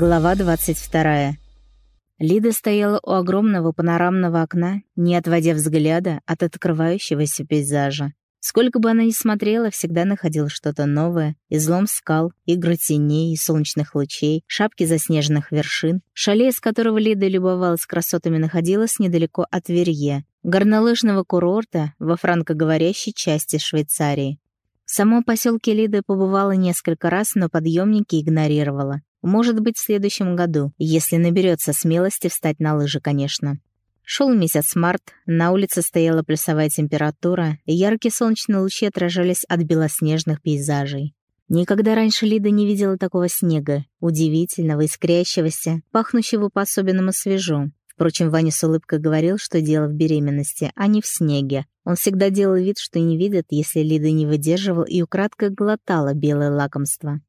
Глава 22. Лида стояла у огромного панорамного окна, не отводя взгляда от открывающегося пейзажа. Сколько бы она ни смотрела, всегда находила что-то новое. Излом скал, игры теней и солнечных лучей, шапки заснеженных вершин. Шале, из которого Лида любовалась красотами, находилась недалеко от Верье, горнолыжного курорта во франкоговорящей части Швейцарии. В самом поселке Лида побывала несколько раз, но подъемники игнорировала. Может быть, в следующем году, если наберется смелости встать на лыжи, конечно. Шел месяц март, на улице стояла плюсовая температура, и яркие солнечные лучи отражались от белоснежных пейзажей. Никогда раньше Лида не видела такого снега, удивительного, искрящегося, пахнущего по-особенному свежо. Впрочем, Ваня с улыбкой говорил, что дело в беременности, а не в снеге. Он всегда делал вид, что не видит, если Лида не выдерживал и украдкой глотала белое лакомство.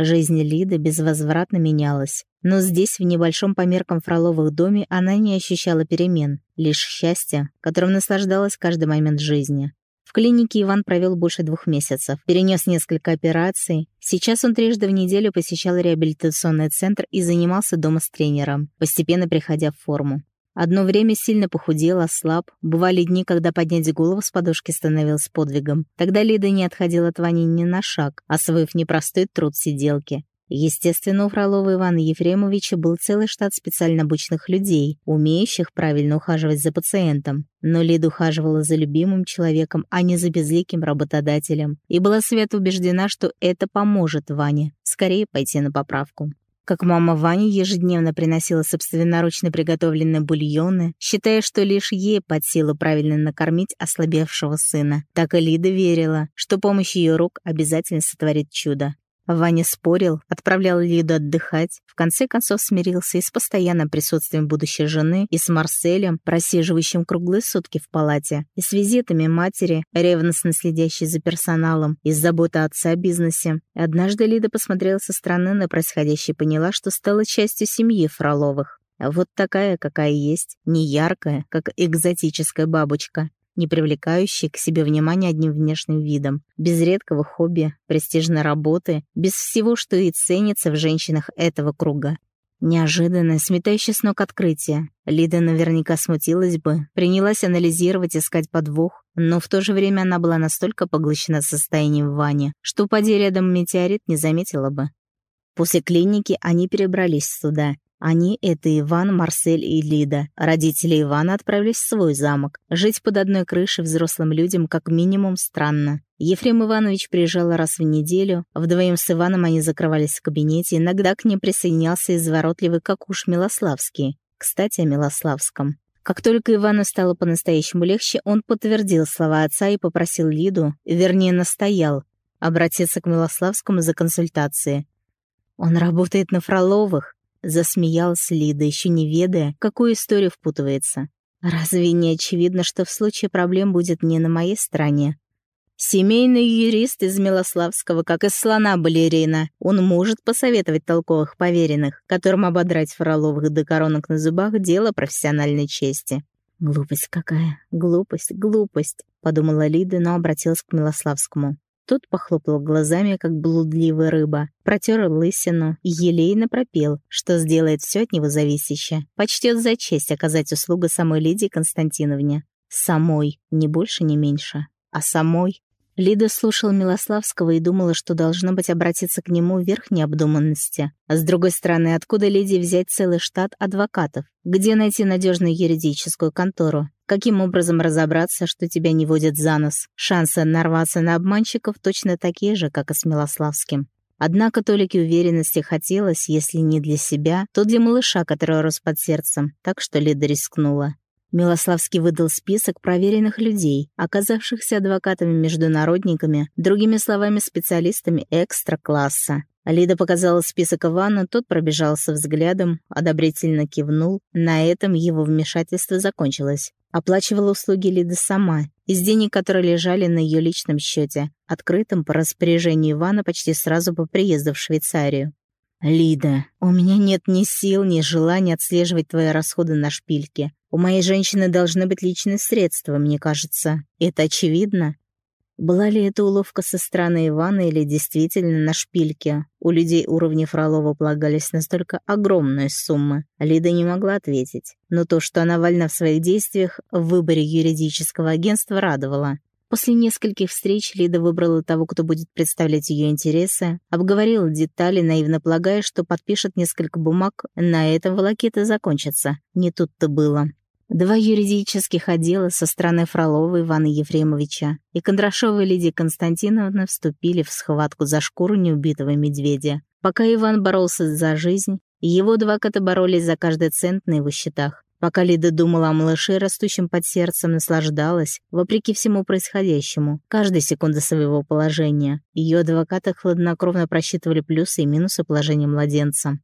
Жизнь Лиды безвозвратно менялась. Но здесь, в небольшом по меркам Фроловых доме, она не ощущала перемен, лишь счастья, которым наслаждалась каждый момент жизни. В клинике Иван провел больше двух месяцев, перенес несколько операций. Сейчас он трижды в неделю посещал реабилитационный центр и занимался дома с тренером, постепенно приходя в форму. Одно время сильно похудел, ослаб. Бывали дни, когда поднять голову с подушки становилось подвигом. Тогда Лида не отходила от Вани ни на шаг, освоив непростой труд сиделки. Естественно, у Фролова Ивана Ефремовича был целый штат специально обученных людей, умеющих правильно ухаживать за пациентом. Но Лида ухаживала за любимым человеком, а не за безликим работодателем, и была свято убеждена, что это поможет Ване скорее пойти на поправку как мама Вани ежедневно приносила собственноручно приготовленные бульоны, считая, что лишь ей под силу правильно накормить ослабевшего сына. Так и Лида верила, что помощь ее рук обязательно сотворит чудо. Ваня спорил, отправлял Лиду отдыхать, в конце концов смирился и с постоянным присутствием будущей жены, и с Марселем, просиживающим круглые сутки в палате, и с визитами матери, ревностно следящей за персоналом, и с заботой отца о бизнесе. И однажды Лида посмотрела со стороны на происходящее и поняла, что стала частью семьи Фроловых. Вот такая, какая есть, не яркая, как экзотическая бабочка, не привлекающий к себе внимания одним внешним видом, без редкого хобби, престижной работы, без всего, что и ценится в женщинах этого круга. Неожиданное, сметающее с ног открытие. Лида наверняка смутилась бы, принялась анализировать, искать подвох, но в то же время она была настолько поглощена состоянием Вани, что, упади рядом метеорит, не заметила бы. После клиники они перебрались сюда, они — это Иван, Марсель и Лида. Родители Ивана отправились в свой замок. Жить под одной крышей взрослым людям как минимум странно. Ефрем Иванович приезжал раз в неделю. Вдвоем с Иваном они закрывались в кабинете. Иногда к ним присоединялся изворотливый Какуш Милославский. Кстати, о Милославском. Как только Ивану стало по-настоящему легче, он подтвердил слова отца и попросил Лиду, вернее, настоял, обратиться к Милославскому за консультацией. «Он работает на Фроловых», Засмеялась Лида, еще не ведая, какую историю впутывается. Разве не очевидно, что в случае проблем будет не на моей стороне? Семейный юрист из Милославского, как из слона балерина. Он может посоветовать толковых поверенных, которым ободрать Фроловых до коронок на зубах — дело профессиональной чести. «Глупость какая, глупость, глупость», — подумала Лида, но обратилась к Милославскому. Тот похлопал глазами, как блудливая рыба, протер лысину и елейно пропел, что сделает все от него зависящее. Почтет за честь оказать услугу самой Лидии Константиновне. Самой, не больше, не меньше. А самой Лида слушала Милославского и думала, что должно быть обратиться к нему в верхней обдуманности. А с другой стороны, откуда Лидии взять целый штат адвокатов? Где найти надежную юридическую контору? Каким образом разобраться, что тебя не водят за нос? Шансы нарваться на обманщиков точно такие же, как и с Милославским. Однако толики уверенности хотелось, если не для себя, то для малыша, который рос под сердцем, так что Лида рискнула. Милославский выдал список проверенных людей, оказавшихся адвокатами-международниками, другими словами, специалистами экстра-класса. Лида показала список Ивану, тот пробежался взглядом, одобрительно кивнул. На этом его вмешательство закончилось. Оплачивала услуги Лида сама, из денег, которые лежали на ее личном счете, открытом по распоряжению Ивана почти сразу по приезду в Швейцарию. «Лида, у меня нет ни сил, ни желания отслеживать твои расходы на шпильке. У моей женщины должны быть личные средства, мне кажется. Это очевидно?» Была ли это уловка со стороны Ивана или действительно на шпильке? У людей уровня Фролова полагались настолько огромные суммы. Лида не могла ответить. Но то, что она вольна в своих действиях, в выборе юридического агентства радовало. После нескольких встреч Лида выбрала того, кто будет представлять ее интересы, обговорила детали, наивно полагая, что подпишет несколько бумаг, на этом волокита закончится. Не тут-то было. Два юридических отдела со стороны Фролова Ивана Ефремовича и Кондрашова Лидия Константиновна вступили в схватку за шкуру неубитого медведя. Пока Иван боролся за жизнь, его адвокаты боролись за каждый цент на его счетах. Пока Лида думала о малыше, растущем под сердцем, наслаждалась, вопреки всему происходящему, каждой секунды своего положения. Ее адвокаты хладнокровно просчитывали плюсы и минусы положения младенца.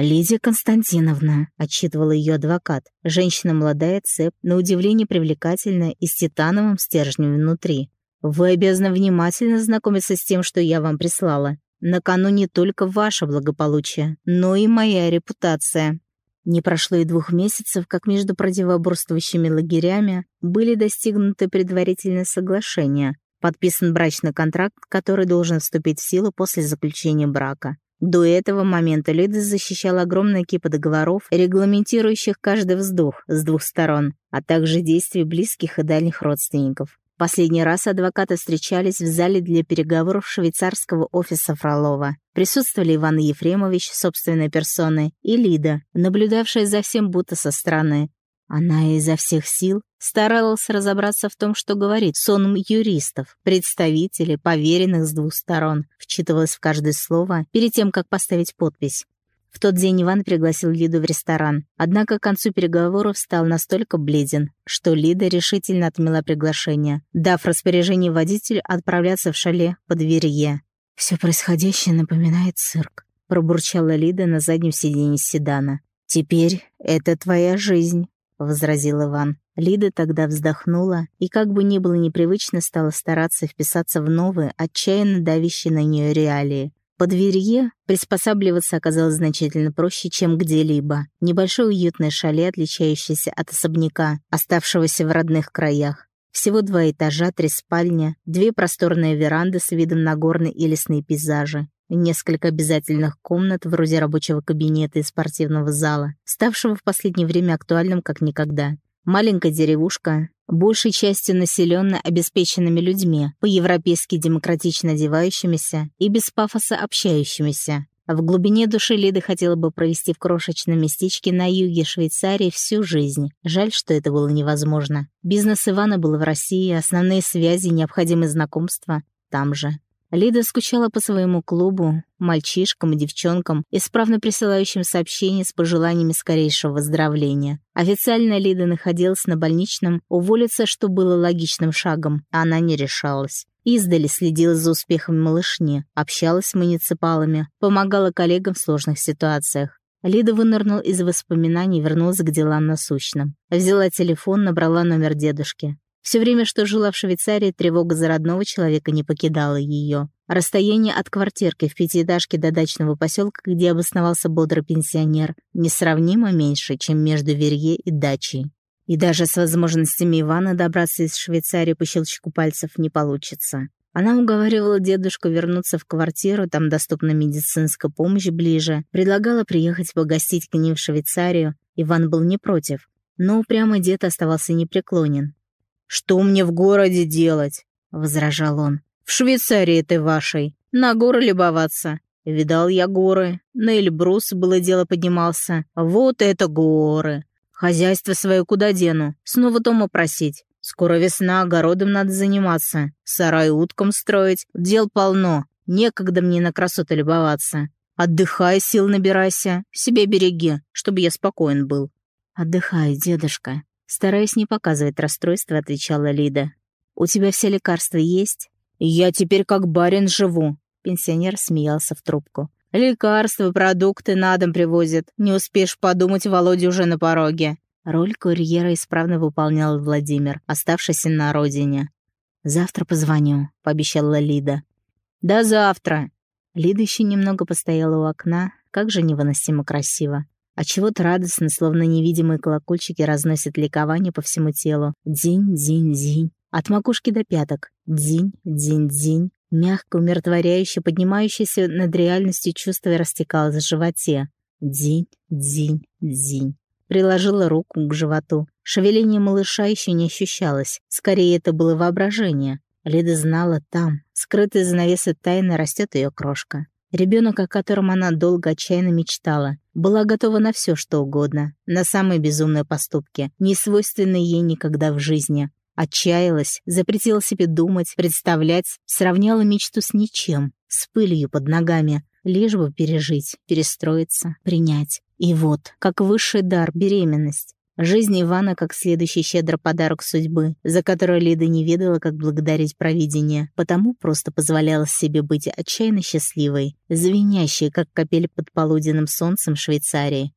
«Лидия Константиновна», — отчитывала ее адвокат, женщина молодая, цеп, на удивление привлекательная и с титановым стержнем внутри. «Вы обязаны внимательно знакомиться с тем, что я вам прислала. На кону только ваше благополучие, но и моя репутация». Не прошло и двух месяцев, как между противоборствующими лагерями были достигнуты предварительные соглашения, подписан брачный контракт, который должен вступить в силу после заключения брака. До этого момента Лида защищала огромная кипа договоров, регламентирующих каждый вздох с двух сторон, а также действия близких и дальних родственников. Последний раз адвокаты встречались в зале для переговоров швейцарского офиса Фролова. Присутствовали Иван Ефремович собственной персоной и Лида, наблюдавшая за всем будто со стороны. Она изо всех сил старалась разобраться в том, что говорит сонм юристов, представителей, поверенных с двух сторон, вчитывалась в каждое слово перед тем, как поставить подпись. В тот день Иван пригласил Лиду в ресторан, однако к концу переговоров стал настолько бледен, что Лида решительно отмела приглашение, дав распоряжение водителю отправляться в шале под Верье. «Все происходящее напоминает цирк», — пробурчала Лида на заднем сиденье седана. «Теперь это твоя жизнь», возразил Иван. Лида тогда вздохнула и, как бы ни было непривычно, стала стараться вписаться в новые, отчаянно давящие на нее реалии. Под Верье приспосабливаться оказалось значительно проще, чем где-либо. Небольшое уютное шале, отличающееся от особняка, оставшегося в родных краях. Всего два этажа, три спальни, две просторные веранды с видом на горные и лесные пейзажи несколько обязательных комнат вроде рабочего кабинета и спортивного зала, ставшего в последнее время актуальным как никогда. Маленькая деревушка, большей частью населенная обеспеченными людьми, по-европейски демократично одевающимися и без пафоса общающимися. В глубине души Лида хотела бы провести в крошечном местечке на юге Швейцарии всю жизнь. Жаль, что это было невозможно. Бизнес Ивана был в России, основные связи, необходимые знакомства там же. Лида скучала по своему клубу, мальчишкам и девчонкам, исправно присылающим сообщения с пожеланиями скорейшего выздоровления. Официально Лида находилась на больничном, уволиться, что было логичным шагом, а она не решалась. Издали следила за успехом малышни, общалась с муниципалами, помогала коллегам в сложных ситуациях. Лида вынырнула из воспоминаний и вернулась к делам насущным. Взяла телефон, набрала номер дедушки. Все время, что жила в Швейцарии, тревога за родного человека не покидала ее. Расстояние от квартирки в пятиэтажке до дачного поселка, где обосновался бодрый пенсионер, несравнимо меньше, чем между Верье и дачей. И даже с возможностями Ивана добраться из Швейцарии по щелчку пальцев не получится. Она уговаривала дедушку вернуться в квартиру, там доступна медицинская помощь ближе, предлагала приехать погостить к ним в Швейцарию. Иван был не против, но упрямый дед оставался непреклонен. «Что мне в городе делать?» — возражал он. «В Швейцарии ты вашей. На горы любоваться. Видал я горы. На Эльбрус было дело поднимался. Вот это горы. Хозяйство свое куда дену? Снова дома просить. Скоро весна, огородом надо заниматься. Сарай уткам строить. Дел полно. Некогда мне на красоту любоваться. Отдыхай, сил набирайся. Себе береги, чтобы я спокоен был». «Отдыхай, дедушка», Стараясь не показывать расстройства, отвечала Лида. «У тебя все лекарства есть?» «Я теперь как барин живу», — пенсионер смеялся в трубку. «Лекарства, продукты на дом привозят. Не успеешь подумать, Володя уже на пороге». Роль курьера исправно выполнял Владимир, оставшийся на родине. «Завтра позвоню», — пообещала Лида. «До завтра». Лида еще немного постояла у окна, как же невыносимо красиво. А чего-то радостно, словно невидимые колокольчики разносят ликование по всему телу. День, день, день. От макушки до пяток. День, день, день. Мягко, умиротворяюще, поднимающееся над реальностью чувство растекалось в животе. День, день, день. Приложила руку к животу. Шевеление малыша еще не ощущалось. Скорее, это было воображение. Лида знала, там, скрытая занавеса тайны, растет ее крошка. Ребенок, о котором она долго отчаянно мечтала, была готова на все, что угодно, на самые безумные поступки, не свойственные ей никогда в жизни. Отчаялась, запретила себе думать, представлять, сравняла мечту с ничем, с пылью под ногами, лишь бы пережить, перестроиться, принять. И вот, как высший дар, беременность. Жизнь Ивана как следующий щедрый подарок судьбы, за который Лида не ведала, как благодарить провидение, потому просто позволяла себе быть отчаянно счастливой, звенящей, как капель под полуденным солнцем Швейцарии.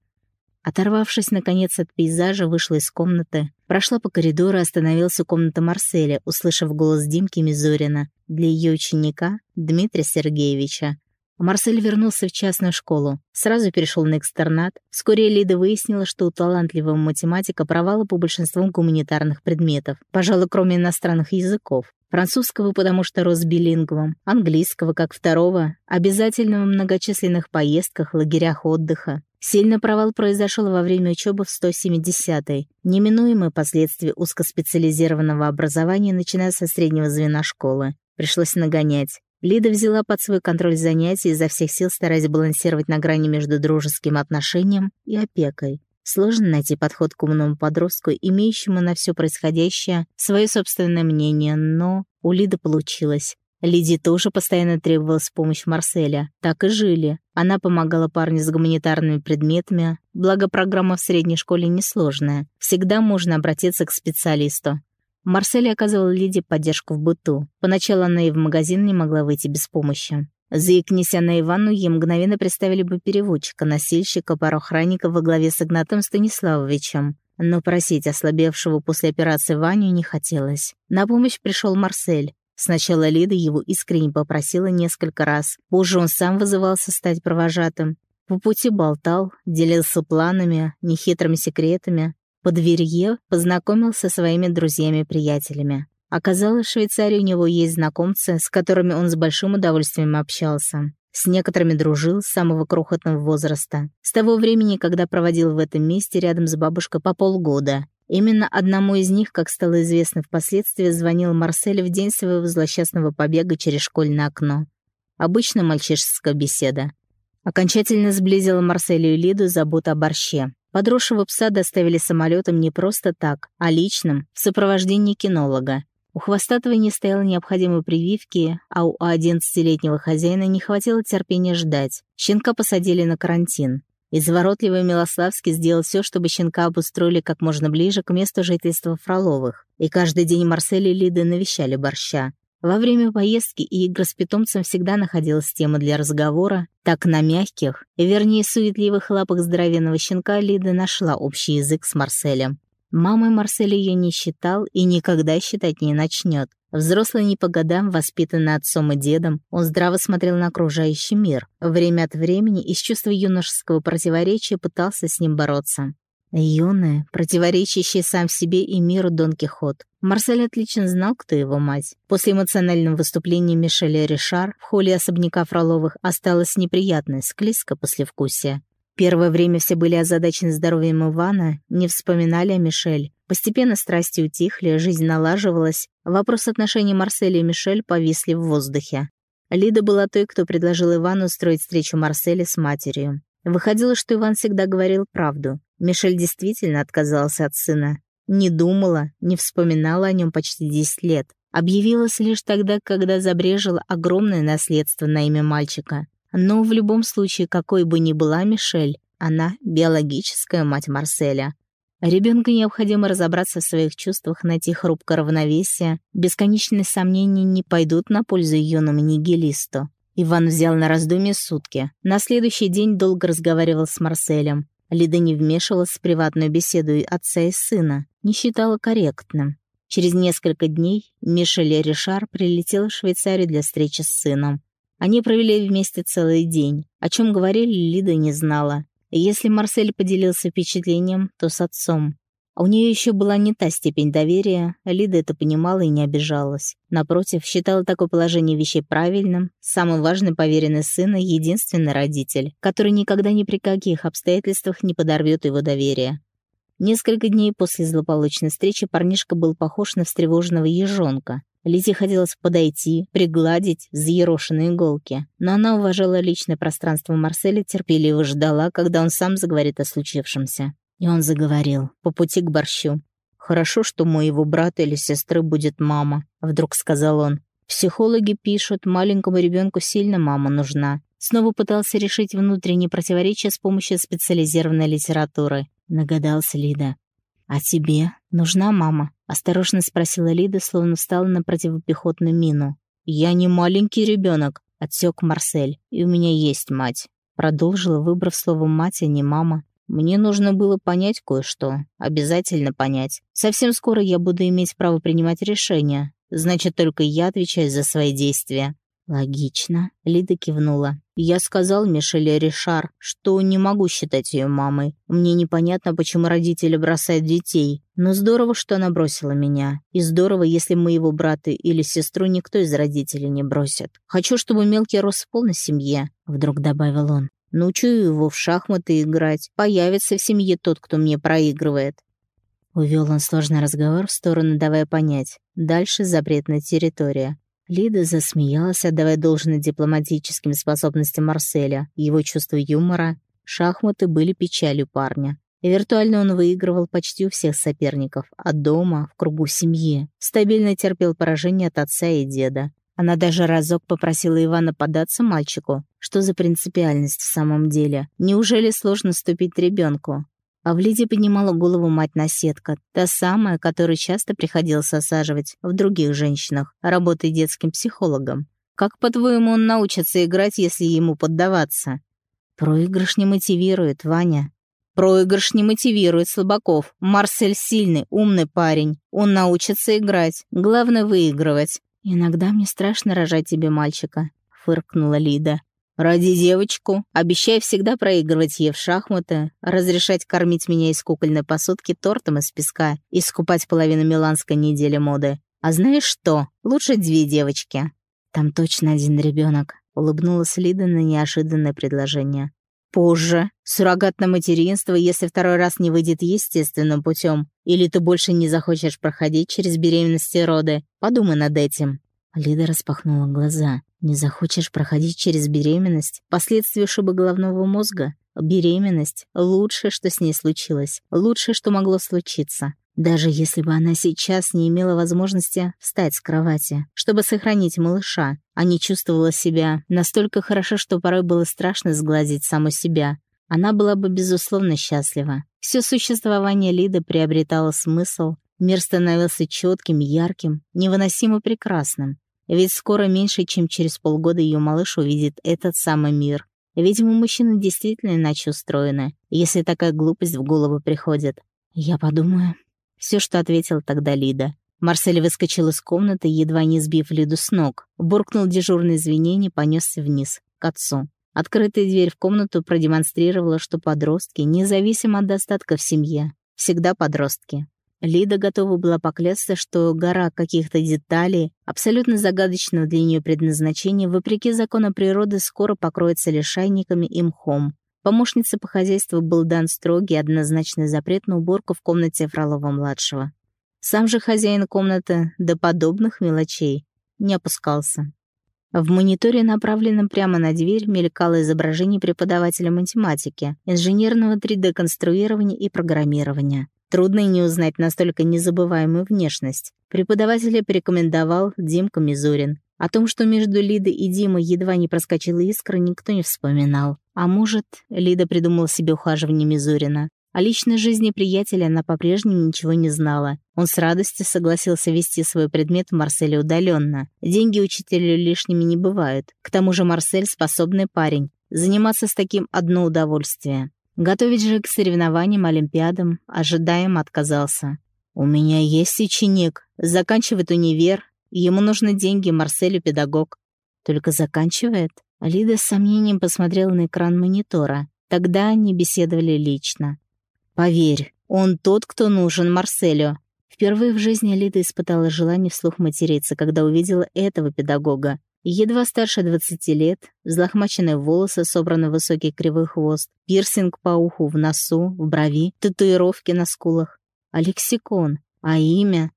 Оторвавшись, наконец, от пейзажа, вышла из комнаты, прошла по коридору остановилась у комнаты Марселя, услышав голос Димки Мизурина для ее ученика Дмитрия Сергеевича. Марсель вернулся в частную школу, сразу перешел на экстернат. Вскоре Лида выяснила, что у талантливого математика провалы по большинству гуманитарных предметов, пожалуй, кроме иностранных языков. Французского, потому что рос билингвом, английского, как второго, обязательно в многочисленных поездках, лагерях отдыха. Сильный провал произошел во время учебы в 170-й, неминуемые последствия узкоспециализированного образования, начиная со среднего звена школы. Пришлось нагонять. Лида взяла под свой контроль занятия, изо всех сил стараясь балансировать на грани между дружеским отношением и опекой. Сложно найти подход к умному подростку, имеющему на все происходящее свое собственное мнение, но у Лиды получилось. Лиде тоже постоянно требовалась помощь Марселя. Так и жили. Она помогала парню с гуманитарными предметами, благо программа в средней школе несложная. Всегда можно обратиться к специалисту. Марсель оказывал Лиде поддержку в быту. Поначалу она и в магазин не могла выйти без помощи. Заикнись на Ивану, ей мгновенно представили бы переводчика, носильщика, пару охранников во главе с Игнатом Станиславовичем. Но просить ослабевшего после операции Ваню не хотелось. На помощь пришел Марсель. Сначала Лида его искренне попросила несколько раз. Позже он сам вызывался стать провожатым. По пути болтал, делился планами, нехитрыми секретами. По дверье познакомился со своими друзьями-приятелями. Оказалось, в Швейцарии у него есть знакомцы, с которыми он с большим удовольствием общался. С некоторыми дружил с самого крохотного возраста. С того времени, когда проводил в этом месте рядом с бабушкой по полгода. Именно одному из них, как стало известно впоследствии, звонил Марсель в день своего злосчастного побега через школьное окно. Обычная мальчишеская беседа. Окончательно сблизила Марселю и Лиду забота о борще. Подросшего пса доставили самолетом не просто так, а личным, в сопровождении кинолога. У Хвостатого не стояло необходимой прививки, а у 11-летнего хозяина не хватило терпения ждать. Щенка посадили на карантин. Изворотливый Милославский сделал все, чтобы щенка обустроили как можно ближе к месту жительства Фроловых. И каждый день Марсель и Лида навещали борща. Во время поездки и игр с питомцем всегда находилась тема для разговора. Так на мягких, вернее суетливых лапах здоровенного щенка Лида нашла общий язык с Марселем. Мамой Марсель ее не считал и никогда считать не начнет. Взрослый не по годам, воспитанный отцом и дедом, он здраво смотрел на окружающий мир. Время от времени из чувства юношеского противоречия пытался с ним бороться. Юная, противоречащая сам себе и миру Дон Кихот. Марсель отлично знал, кто его мать. После эмоционального выступления Мишеля Ришар в холле особняка Фроловых осталось неприятное, склизко послевкусие. Первое время все были озадачены здоровьем Ивана, не вспоминали о Мишель. Постепенно страсти утихли, жизнь налаживалась. Вопрос отношений Марселя и Мишель повисли в воздухе. Лида была той, кто предложил Ивану устроить встречу Марселя с матерью. Выходило, что Иван всегда говорил правду. Мишель действительно отказался от сына. Не думала, не вспоминала о нем почти 10 лет. Объявилась лишь тогда, когда забрежила огромное наследство на имя мальчика. Но в любом случае, какой бы ни была Мишель, она — биологическая мать Марселя. Ребенку необходимо разобраться в своих чувствах, найти хрупкое равновесие. Бесконечные сомнения не пойдут на пользу юному нигилисту. Иван взял на раздумье сутки. На следующий день долго разговаривал с Марселем. Лида не вмешивалась в приватную беседу отца и сына, не считала корректным. Через несколько дней Мишель Ришар прилетел в Швейцарию для встречи с сыном. Они провели вместе целый день. О чем говорили, Лида не знала. Если Марсель поделился впечатлением, то с отцом. А у нее еще была не та степень доверия, Лида это понимала и не обижалась. Напротив, считала такое положение вещей правильным, самый важный поверенный сына — единственный родитель, который никогда ни при каких обстоятельствах не подорвет его доверие. Несколько дней после злополучной встречи парнишка был похож на встревоженного ежонка. Лизе хотелось подойти, пригладить взъерошенные иголки, но она уважала личное пространство Марселя, терпеливо ждала, когда он сам заговорит о случившемся. И он заговорил, по пути к борщу. «Хорошо, что моего брата или сестры будет мама», — вдруг сказал он. «Психологи пишут, маленькому ребенку сильно мама нужна». Снова пытался решить внутренние противоречия с помощью специализированной литературы. Нагадался Лида. «А тебе нужна мама?» — осторожно спросила Лида, словно встала на противопехотную мину. «Я не маленький ребенок, отсек Марсель, и у меня есть мать». Продолжила, выбрав слово «мать», а не «мама». Мне нужно было понять кое-что. Обязательно понять. Совсем скоро я буду иметь право принимать решения. Значит, только я отвечаю за свои действия. Логично. Лида кивнула. Я сказал Мишеле Ришар, что не могу считать ее мамой. Мне непонятно, почему родители бросают детей. Но здорово, что она бросила меня. И здорово, если моего брата или сестру никто из родителей не бросит. Хочу, чтобы мелкий рос в полной семье, вдруг добавил он. Научу его в шахматы играть. Появится в семье тот, кто мне проигрывает. Увел он сложный разговор в сторону, давая понять. Дальше запретная территория. Лида засмеялась, отдавая должное дипломатическим способностям Марселя, его чувству юмора. Шахматы были печалью парня. Виртуально он выигрывал почти у всех соперников, от дома, в кругу семьи. Стабильно терпел поражение от отца и деда. Она даже разок попросила Ивана податься мальчику. Что за принципиальность в самом деле? Неужели сложно ступить ребенку? А в Лиде поднимала голову мать-наседка, та самая, которую часто приходилось осаживать в других женщинах, работая детским психологом. Как, по-твоему, он научится играть, если ему поддаваться? Проигрыш не мотивирует, Ваня. Проигрыш не мотивирует слабаков. Марсель сильный, умный парень. Он научится играть. Главное — выигрывать. «Иногда мне страшно рожать тебе мальчика», — фыркнула Лида. «Ради девочку. Обещай всегда проигрывать ей в шахматы, разрешать кормить меня из кукольной посудки тортом из песка и скупать половину миланской недели моды. А знаешь что? Лучше две девочки». «Там точно один ребенок», — улыбнулась Лида на неожиданное предложение. «Позже. Суррогатное материнство, если второй раз не выйдет естественным путем. Или ты больше не захочешь проходить через беременности роды. Подумай над этим». Лида распахнула глаза. «Не захочешь проходить через беременность? Последствия ушиба головного мозга? Беременность — лучшее, что с ней случилось. Лучшее, что могло случиться. Даже если бы она сейчас не имела возможности встать с кровати, чтобы сохранить малыша, а не чувствовала себя настолько хорошо, что порой было страшно сглазить саму себя, она была бы, безусловно, счастлива. Все существование Лиды приобретало смысл, мир становился четким, ярким, невыносимо прекрасным. Ведь скоро меньше, чем через полгода ее малыш увидит этот самый мир. Видимо, мужчины действительно иначе устроены, если такая глупость в голову приходит. Я подумаю, все, что ответил тогда Лида. Марсель выскочил из комнаты, едва не сбив Лиду с ног. Буркнул дежурное извинение, понесся вниз, к отцу. Открытая дверь в комнату продемонстрировала, что подростки, независимо от достатка в семье, всегда подростки. Лида готова была поклясться, что гора каких-то деталей, абсолютно загадочного для нее предназначения, вопреки закону природы, скоро покроется лишайниками и мхом. Помощнице по хозяйству был дан строгий однозначный запрет на уборку в комнате Фролова-младшего. Сам же хозяин комнаты до подобных мелочей не опускался. В мониторе, направленном прямо на дверь, мелькало изображение преподавателя математики, инженерного 3D-конструирования и программирования. Трудно и не узнать настолько незабываемую внешность. Преподавателя порекомендовал Димка Мизурин. О том, что между Лидой и Димой едва не проскочила искра, никто не вспоминал. А может, Лида придумала себе ухаживание Мизурина. О личной жизни приятеля она по-прежнему ничего не знала. Он с радостью согласился вести свой предмет в Марселе удаленно. Деньги учителю лишними не бывают. К тому же Марсель способный парень. Заниматься с таким одно удовольствие. Готовить же к соревнованиям, олимпиадам ожидаемо отказался. «У меня есть ученик. Заканчивает универ. Ему нужны деньги, Марселю педагог». «Только заканчивает?» Лида с сомнением посмотрела на экран монитора. Тогда они беседовали лично. «Поверь, Он тот, кто нужен Марселю. Впервые в жизни Лида испытала желание вслух материться, когда увидела этого педагога. Едва старше 20 лет, взлохмаченные волосы, собраны в высокий кривой хвост, пирсинг по уху, в носу, в брови, татуировки на скулах. А лексикон, а имя?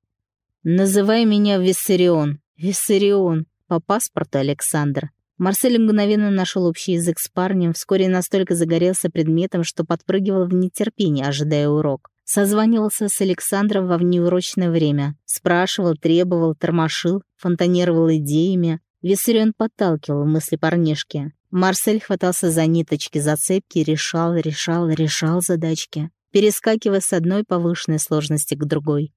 «Называй меня Виссарион. Виссарион. По паспорту Александр». Марсель мгновенно нашел общий язык с парнем, вскоре настолько загорелся предметом, что подпрыгивал в нетерпении, ожидая урок. Созванивался с Александром во внеурочное время. Спрашивал, требовал, тормошил, фонтанировал идеями, Виссарион подталкивал мысли парнишки. Марсель хватался за ниточки, зацепки, решал, решал, решал задачки, перескакивая с одной повышенной сложности к другой.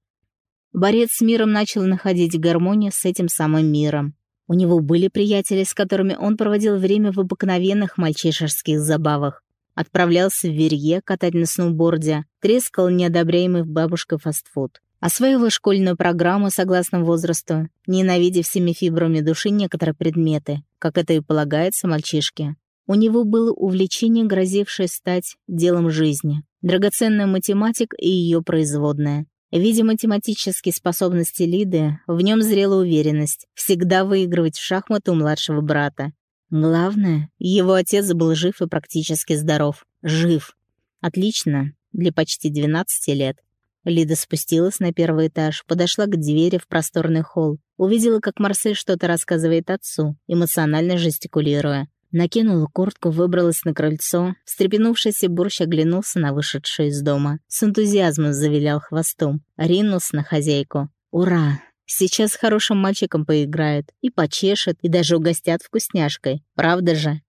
Борец с миром начал находить гармонию с этим самым миром. У него были приятели, с которыми он проводил время в обыкновенных мальчишеских забавах. Отправлялся в Верье катать на сноуборде, трескал неодобряемый бабушкой фастфуд. Освоила школьную программу согласно возрасту, ненавидя всеми фибрами души некоторые предметы, как это и полагается мальчишке. У него было увлечение, грозившее стать делом жизни. Драгоценная математика и ее производная. Видя математические способности Лиды, в нем зрела уверенность всегда выигрывать в шахматы у младшего брата. Главное, его отец был жив и практически здоров. Жив. Отлично для почти 12 лет. Лида спустилась на первый этаж, подошла к двери в просторный холл, увидела, как Марсель что-то рассказывает отцу, эмоционально жестикулируя. Накинула куртку, выбралась на крыльцо. Встрепенувшийся борщ оглянулся на вышедшую из дома. С энтузиазмом завилял хвостом. Ринулся на хозяйку. «Ура! Сейчас с хорошим мальчиком поиграют. И почешет, и даже угостят вкусняшкой. Правда же?»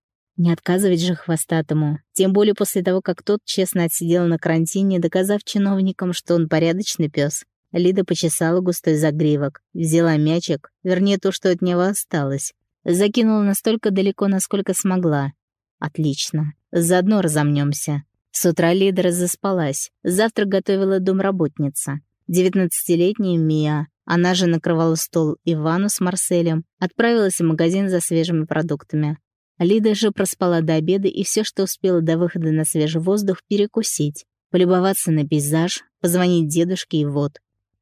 Не отказывать же хвостатому, тем более после того, как тот честно отсидел на карантине, доказав чиновникам, что он порядочный пес. Лида почесала густой загривок, взяла мячик, вернее то, что от него осталось, закинула настолько далеко, насколько смогла. Отлично, заодно разомнемся. С утра Лида разоспалась, завтра готовила домработница. Девятнадцатилетняя Мия, она же накрывала стол Ивану с Марселем, отправилась в магазин за свежими продуктами. Лида же проспала до обеда и все, что успела до выхода на свежий воздух, перекусить, полюбоваться на пейзаж, позвонить дедушке и вот.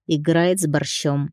Играет с борщом.